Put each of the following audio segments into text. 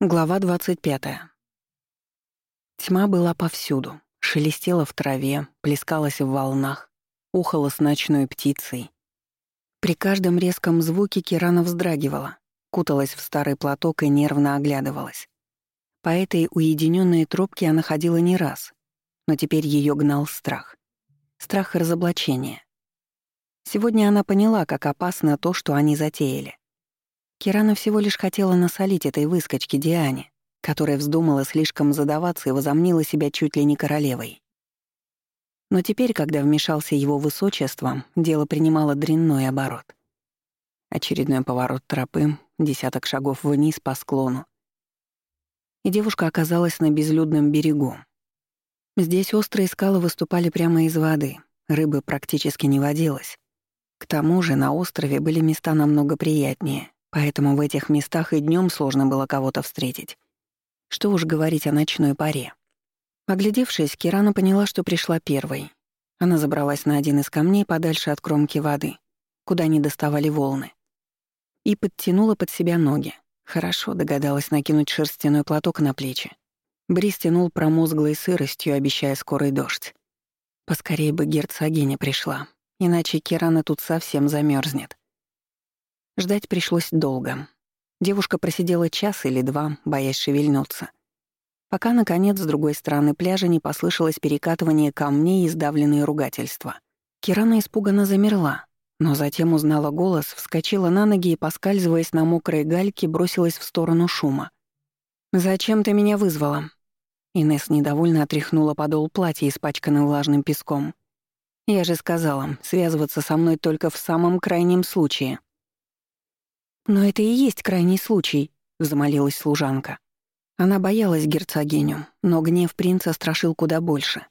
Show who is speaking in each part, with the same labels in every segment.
Speaker 1: Глава 25. Тьма была повсюду, шелестела в траве, плескалась в волнах, ухала с ночной птицей. При каждом резком звуке Кирана вздрагивала, куталась в старый платок и нервно оглядывалась. По этой уединенной тропке она ходила не раз, но теперь ее гнал страх. Страх разоблачения. Сегодня она поняла, как опасно то, что они затеяли. Кирана всего лишь хотела насолить этой выскочке Диане, которая вздумала слишком задаваться и возомнила себя чуть ли не королевой. Но теперь, когда вмешался его высочество, дело принимало дрянной оборот. Очередной поворот тропы, десяток шагов вниз по склону. И девушка оказалась на безлюдном берегу. Здесь острые скалы выступали прямо из воды, рыбы практически не водилось. К тому же на острове были места намного приятнее, Поэтому в этих местах и днем сложно было кого-то встретить. Что уж говорить о ночной паре. Оглядевшись, Кирана поняла, что пришла первой. Она забралась на один из камней подальше от кромки воды, куда не доставали волны, и подтянула под себя ноги. Хорошо догадалась накинуть шерстяной платок на плечи. Бриз тянул промозглой сыростью, обещая скорый дождь. Поскорее бы герцогиня пришла, иначе Кирана тут совсем замерзнет. Ждать пришлось долго. Девушка просидела час или два, боясь шевельнуться. Пока, наконец, с другой стороны пляжа не послышалось перекатывание камней и сдавленные ругательства. Кирана испуганно замерла, но затем узнала голос, вскочила на ноги и, поскальзываясь на мокрой гальке, бросилась в сторону шума. «Зачем ты меня вызвала?» Инесс недовольно отряхнула подол платья, испачканным влажным песком. «Я же сказала, связываться со мной только в самом крайнем случае». «Но это и есть крайний случай», — взмолилась служанка. Она боялась герцогиню, но гнев принца страшил куда больше.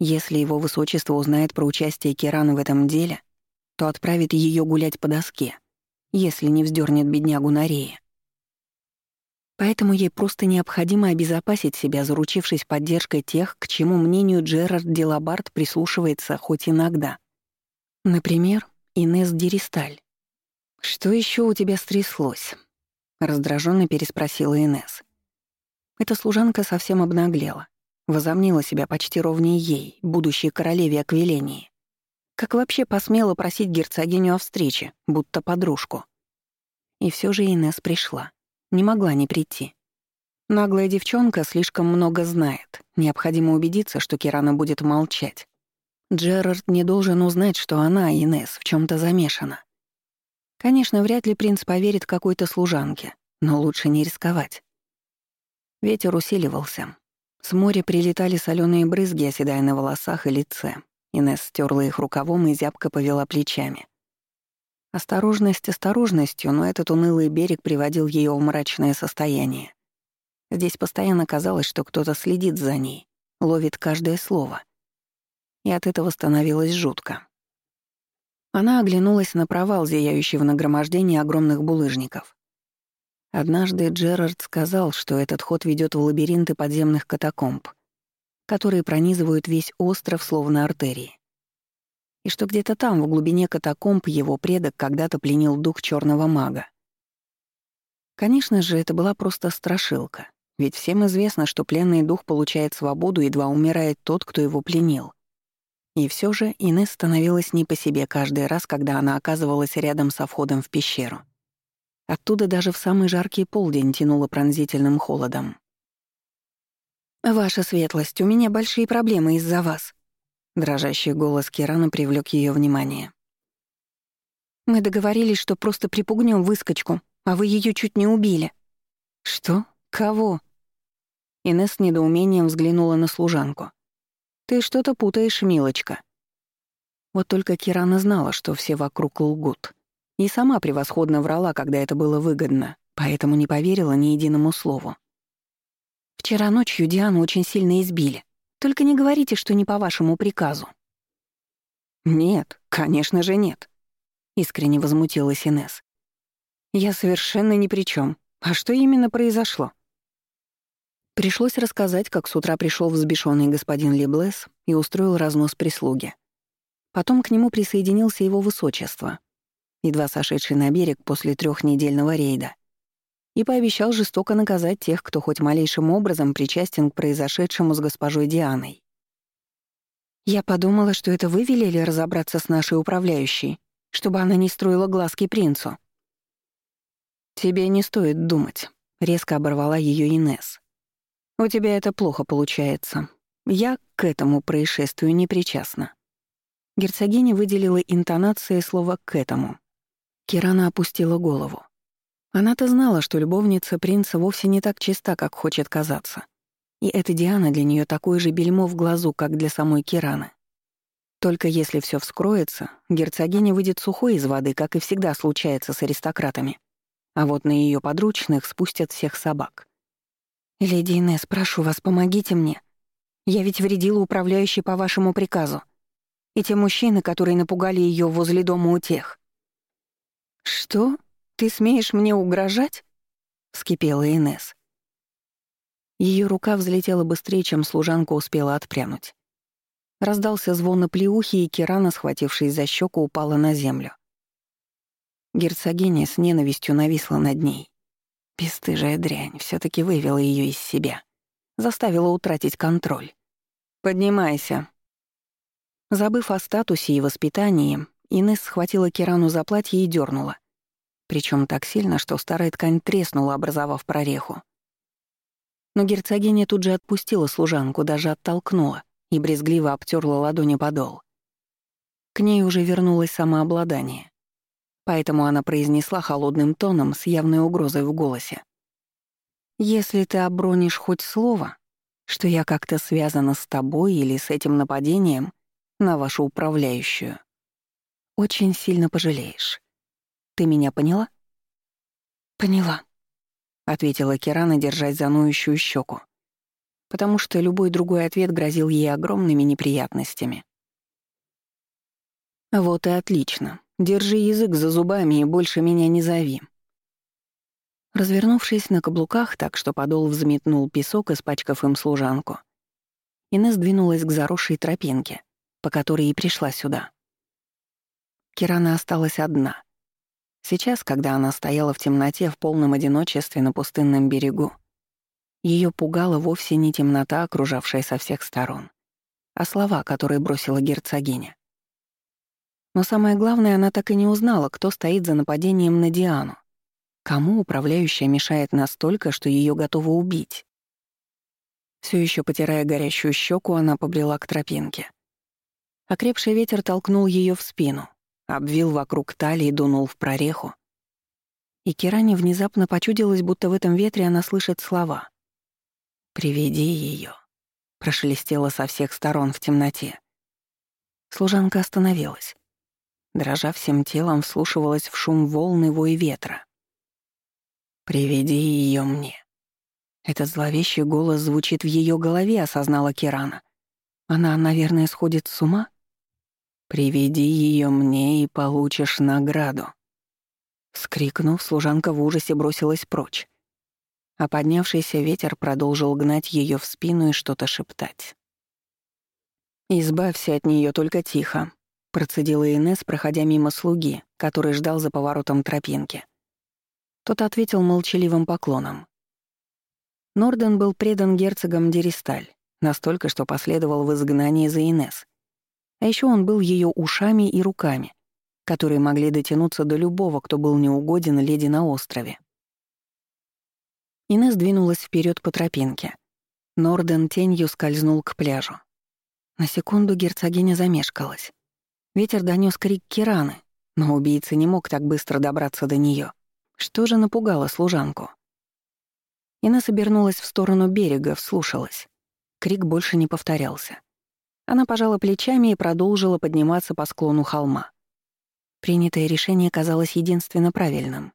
Speaker 1: Если его высочество узнает про участие Кирана в этом деле, то отправит ее гулять по доске, если не вздернет беднягу на рее. Поэтому ей просто необходимо обезопасить себя, заручившись поддержкой тех, к чему мнению Джерард Делабард прислушивается хоть иногда. Например, Инес Деристаль. «Что еще у тебя стряслось?» — раздраженно переспросила Инес. Эта служанка совсем обнаглела, возомнила себя почти ровнее ей, будущей королеве Аквилении. Как вообще посмела просить герцогиню о встрече, будто подружку? И все же Инес пришла. Не могла не прийти. Наглая девчонка слишком много знает. Необходимо убедиться, что Кирана будет молчать. Джерард не должен узнать, что она, Инес, в чем то замешана. Конечно, вряд ли принц поверит какой-то служанке, но лучше не рисковать. Ветер усиливался. С моря прилетали соленые брызги, оседая на волосах и лице. Инесс стерла их рукавом и зябко повела плечами. Осторожность осторожностью, но этот унылый берег приводил ее в мрачное состояние. Здесь постоянно казалось, что кто-то следит за ней, ловит каждое слово. И от этого становилось жутко. Она оглянулась на провал, зияющий в нагромождении огромных булыжников. Однажды Джерард сказал, что этот ход ведет в лабиринты подземных катакомб, которые пронизывают весь остров словно артерии. И что где-то там, в глубине катакомб, его предок когда-то пленил дух черного мага. Конечно же, это была просто страшилка, ведь всем известно, что пленный дух получает свободу, едва умирает тот, кто его пленил. И все же Инесс становилась не по себе каждый раз, когда она оказывалась рядом со входом в пещеру. Оттуда даже в самый жаркий полдень тянуло пронзительным холодом. «Ваша светлость, у меня большие проблемы из-за вас», — дрожащий голос Кирана привлек ее внимание. «Мы договорились, что просто припугнем выскочку, а вы ее чуть не убили». «Что? Кого?» Инесс с недоумением взглянула на служанку. «Ты что-то путаешь, милочка». Вот только Кирана знала, что все вокруг лгут. И сама превосходно врала, когда это было выгодно, поэтому не поверила ни единому слову. «Вчера ночью Диану очень сильно избили. Только не говорите, что не по вашему приказу». «Нет, конечно же нет», — искренне возмутилась Инесс. «Я совершенно ни при чем. А что именно произошло?» Пришлось рассказать, как с утра пришел взбешенный господин Леблес и устроил разнос прислуги. Потом к нему присоединился его высочество, едва сошедший на берег после трехнедельного рейда. и пообещал жестоко наказать тех, кто хоть малейшим образом причастен к произошедшему с госпожой Дианой. «Я подумала, что это вы велели разобраться с нашей управляющей, чтобы она не строила глазки принцу». «Тебе не стоит думать», — резко оборвала ее Инес. «У тебя это плохо получается. Я к этому происшествию не причастна». Герцогиня выделила интонацией слова «к этому». Кирана опустила голову. Она-то знала, что любовница принца вовсе не так чиста, как хочет казаться. И эта Диана для нее такое же бельмо в глазу, как для самой Кираны. Только если все вскроется, герцогиня выйдет сухой из воды, как и всегда случается с аристократами. А вот на ее подручных спустят всех собак. «Леди Инесс, прошу вас, помогите мне. Я ведь вредила управляющей по вашему приказу. И те мужчины, которые напугали ее возле дома у тех». «Что? Ты смеешь мне угрожать?» — вскипела Инес. Ее рука взлетела быстрее, чем служанка успела отпрянуть. Раздался звон на плеухи, и Кирана, схватившись за щеку, упала на землю. Герцогиня с ненавистью нависла над ней. Бестыжая дрянь все таки вывела ее из себя. Заставила утратить контроль. «Поднимайся». Забыв о статусе и воспитании, Инесс схватила Кирану за платье и дернула. Причем так сильно, что старая ткань треснула, образовав прореху. Но герцогиня тут же отпустила служанку, даже оттолкнула и брезгливо обтерла ладони подол. К ней уже вернулось самообладание. Поэтому она произнесла холодным тоном с явной угрозой в голосе. «Если ты обронишь хоть слово, что я как-то связана с тобой или с этим нападением на вашу управляющую, очень сильно пожалеешь. Ты меня поняла?» «Поняла», — ответила Кирана, держась за ноющую щеку, потому что любой другой ответ грозил ей огромными неприятностями. «Вот и отлично. Держи язык за зубами и больше меня не зови». Развернувшись на каблуках так, что подол взметнул песок, испачкав им служанку, Инесс двинулась к заросшей тропинке, по которой и пришла сюда. Кирана осталась одна. Сейчас, когда она стояла в темноте в полном одиночестве на пустынном берегу, ее пугала вовсе не темнота, окружавшая со всех сторон, а слова, которые бросила герцогиня. Но самое главное, она так и не узнала, кто стоит за нападением на Диану. Кому управляющая мешает настолько, что ее готова убить? Все еще потирая горящую щеку, она побрела к тропинке. Окрепший ветер толкнул ее в спину, обвил вокруг талии, дунул в прореху. И Киране внезапно почудилось, будто в этом ветре она слышит слова. «Приведи ее», — прошелестело со всех сторон в темноте. Служанка остановилась. Дрожа всем телом, вслушивалась в шум волны вой ветра. «Приведи ее мне». Этот зловещий голос звучит в ее голове, осознала Кирана. Она, наверное, сходит с ума? «Приведи ее мне и получишь награду». Вскрикнув, служанка в ужасе бросилась прочь. А поднявшийся ветер продолжил гнать ее в спину и что-то шептать. «Избавься от нее только тихо», — процедила Инес, проходя мимо слуги, который ждал за поворотом тропинки. Тот ответил молчаливым поклоном. Норден был предан герцогам Деристаль, настолько, что последовал в изгнании за Инес — а еще он был ее ушами и руками, которые могли дотянуться до любого, кто был неугоден леди на острове. Инесс двинулась вперед по тропинке. Норден тенью скользнул к пляжу. На секунду герцогиня замешкалась. Ветер донес крик Кираны, но убийца не мог так быстро добраться до нее. Что же напугало служанку? Инесс обернулась в сторону берега, вслушалась. Крик больше не повторялся. Она пожала плечами и продолжила подниматься по склону холма. Принятое решение казалось единственно правильным.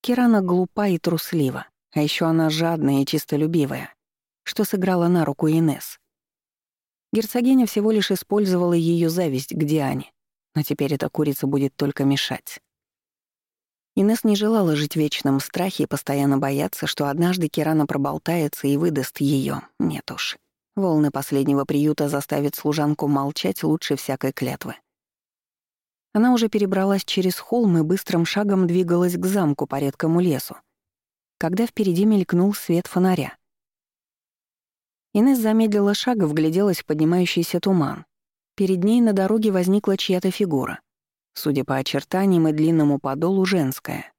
Speaker 1: Кирана глупа и труслива, а еще она жадная и чистолюбивая, что сыграла на руку Инес. Герцогиня всего лишь использовала ее зависть к Диане, но теперь эта курица будет только мешать. Инес не желала жить в вечном страхе и постоянно бояться, что однажды Кирана проболтается и выдаст ее. Нет уж. Волны последнего приюта заставят служанку молчать лучше всякой клятвы. Она уже перебралась через холм и быстрым шагом двигалась к замку по редкому лесу, когда впереди мелькнул свет фонаря. Инесс замедлила шаг и вгляделась в поднимающийся туман. Перед ней на дороге возникла чья-то фигура. Судя по очертаниям и длинному подолу, женская.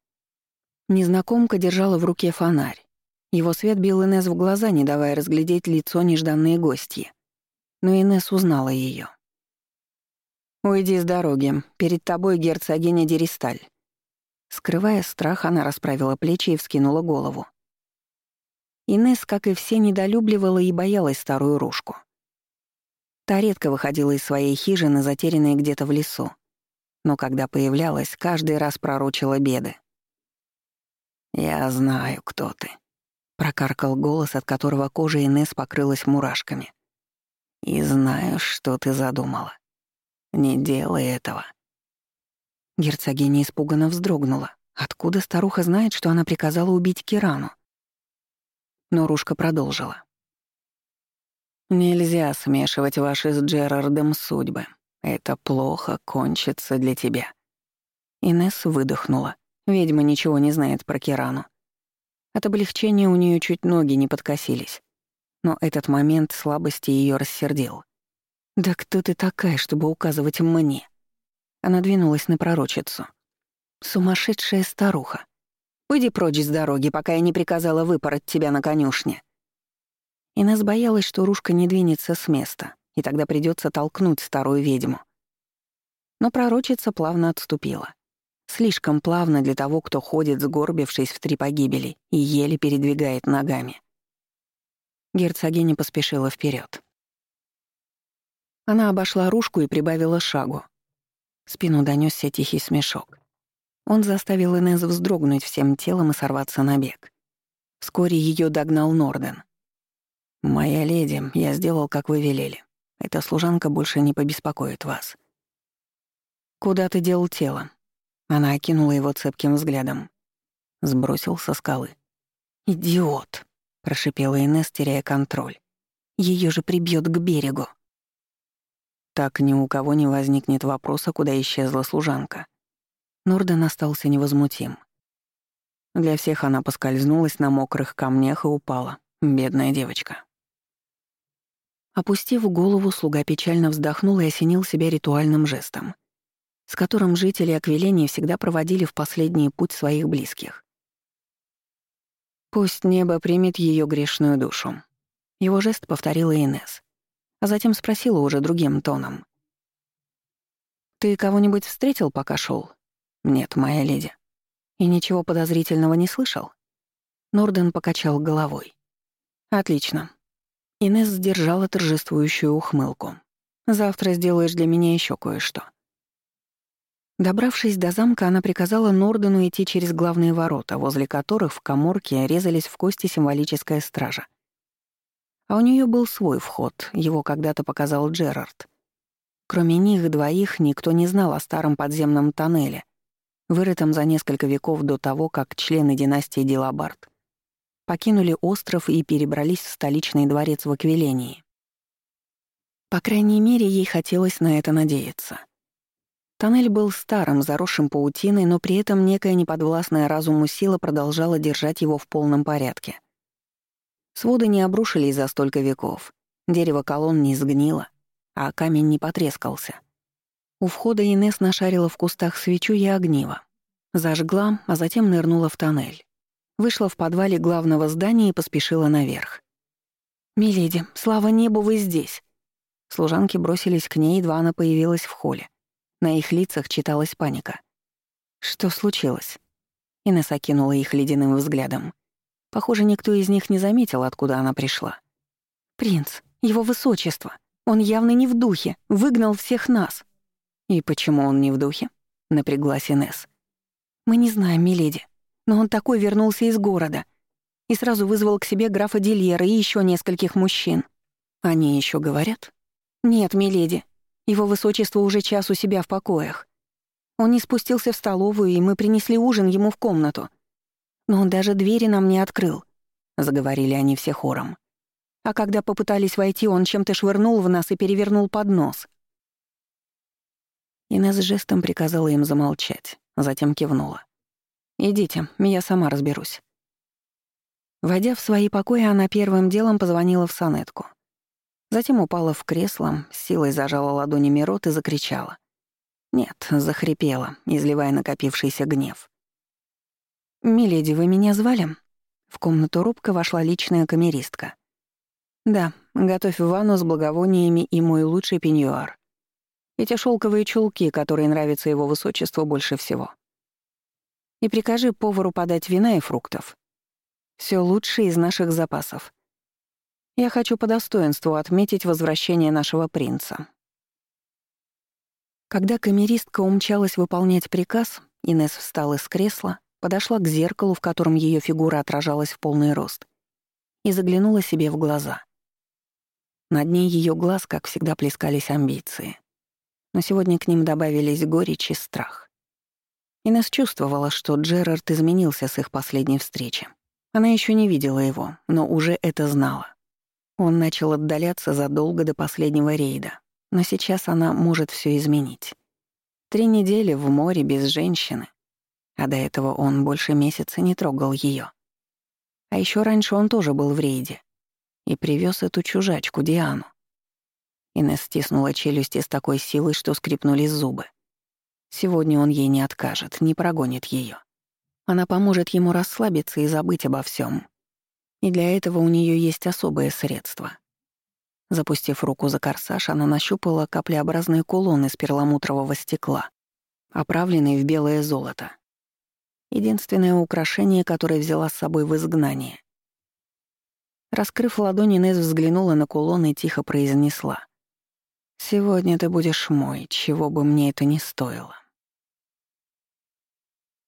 Speaker 1: Незнакомка держала в руке фонарь. Его свет бил Инесс в глаза, не давая разглядеть лицо нежданные гости. Но Инесс узнала ее. «Уйди с дороги. Перед тобой герцогиня Деристаль». Скрывая страх, она расправила плечи и вскинула голову. Инесс, как и все, недолюбливала и боялась старую ружку. Та редко выходила из своей хижины, затерянной где-то в лесу. Но когда появлялась, каждый раз пророчила беды. «Я знаю, кто ты», — прокаркал голос, от которого кожа Инесс покрылась мурашками. «И знаю, что ты задумала. Не делай этого». Герцогиня испуганно вздрогнула. Откуда старуха знает, что она приказала убить Кирану? Но Рушка продолжила. «Нельзя смешивать ваши с Джерардом судьбы. Это плохо кончится для тебя». Инесс выдохнула. Ведьма ничего не знает про Кирану. От облегчения у нее чуть ноги не подкосились. Но этот момент слабости ее рассердил. «Да кто ты такая, чтобы указывать мне?» Она двинулась на пророчицу. «Сумасшедшая старуха. Уйди прочь с дороги, пока я не приказала выпороть тебя на конюшне». Инесс боялась, что Рушка не двинется с места, и тогда придется толкнуть старую ведьму. Но пророчица плавно отступила. Слишком плавно для того, кто ходит, сгорбившись в три погибели и еле передвигает ногами. Герцогиня поспешила вперед. Она обошла Рушку и прибавила шагу. Спину донесся тихий смешок. Он заставил Инез вздрогнуть всем телом и сорваться на бег. Вскоре ее догнал Норден. «Моя леди, я сделал, как вы велели. Эта служанка больше не побеспокоит вас». «Куда ты делал тело?» Она окинула его цепким взглядом. Сбросил со скалы. «Идиот!» — прошипела Инесс, теряя контроль. Ее же прибьет к берегу. Так ни у кого не возникнет вопроса, куда исчезла служанка. Норден остался невозмутим. Для всех она поскользнулась на мокрых камнях и упала. Бедная девочка. Опустив голову, слуга печально вздохнул и осенил себя ритуальным жестом, с которым жители Аквилении всегда проводили в последний путь своих близких. «Пусть небо примет ее грешную душу». Его жест повторила Инес, а затем спросила уже другим тоном. «Ты кого-нибудь встретил, пока шел? «Нет, моя леди». «И ничего подозрительного не слышал?» Норден покачал головой. «Отлично». Инесс сдержала торжествующую ухмылку. «Завтра сделаешь для меня еще кое-что». Добравшись до замка, она приказала Нордену идти через главные ворота, возле которых в коморке резались в кости символическая стража. А у нее был свой вход, его когда-то показал Джерард. Кроме них двоих никто не знал о старом подземном тоннеле, вырытом за несколько веков до того, как члены династии Дилабард покинули остров и перебрались в столичный дворец в Аквилении. По крайней мере, ей хотелось на это надеяться. Тоннель был старым, заросшим паутиной, но при этом некая неподвластная разуму сила продолжала держать его в полном порядке. Своды не обрушились за столько веков, дерево колонн не сгнило, а камень не потрескался. У входа Инес нашарила в кустах свечу и огниво. Зажгла, а затем нырнула в тоннель. Вышла в подвале главного здания и поспешила наверх. «Миледи, слава небу, вы здесь!» Служанки бросились к ней, едва она появилась в холле. На их лицах читалась паника. «Что случилось?» Инесса кинула их ледяным взглядом. Похоже, никто из них не заметил, откуда она пришла. «Принц, его высочество, он явно не в духе, выгнал всех нас». «И почему он не в духе?» — напряглась Инесс. «Мы не знаем, миледи. Но он такой вернулся из города и сразу вызвал к себе графа Дильера и еще нескольких мужчин. Они еще говорят? Нет, миледи. Его высочество уже час у себя в покоях. Он не спустился в столовую, и мы принесли ужин ему в комнату. Но он даже двери нам не открыл, заговорили они все хором. А когда попытались войти, он чем-то швырнул в нас и перевернул поднос. Инесс жестом приказала им замолчать, затем кивнула. «Идите, я сама разберусь». Войдя в свои покои, она первым делом позвонила в сонетку. Затем упала в кресло, силой зажала ладонями рот и закричала. Нет, захрипела, изливая накопившийся гнев. «Миледи, вы меня звали?» В комнату робко вошла личная камеристка. «Да, готовь ванну с благовониями и мой лучший пеньюар. Эти шелковые чулки, которые нравятся его высочеству больше всего. И прикажи повару подать вина и фруктов. Все лучшее из наших запасов. Я хочу по достоинству отметить возвращение нашего принца. Когда камеристка умчалась выполнять приказ, Инес встала из кресла, подошла к зеркалу, в котором ее фигура отражалась в полный рост, и заглянула себе в глаза. На дне ее глаз, как всегда, плескались амбиции но сегодня к ним добавились горечь и страх. Инесс чувствовала, что Джерард изменился с их последней встречи. Она еще не видела его, но уже это знала. Он начал отдаляться задолго до последнего рейда, но сейчас она может все изменить. Три недели в море без женщины, а до этого он больше месяца не трогал ее. А еще раньше он тоже был в рейде и привез эту чужачку Диану. Инесс стиснула челюсти с такой силой, что скрипнули зубы. Сегодня он ей не откажет, не прогонит ее. Она поможет ему расслабиться и забыть обо всем. И для этого у нее есть особое средство. Запустив руку за корсаж, она нащупала каплеобразный кулон из перламутрового стекла, оправленный в белое золото. Единственное украшение, которое взяла с собой в изгнание. Раскрыв ладони, Нез взглянула на кулон и тихо произнесла. Сегодня ты будешь мой, чего бы мне это ни стоило.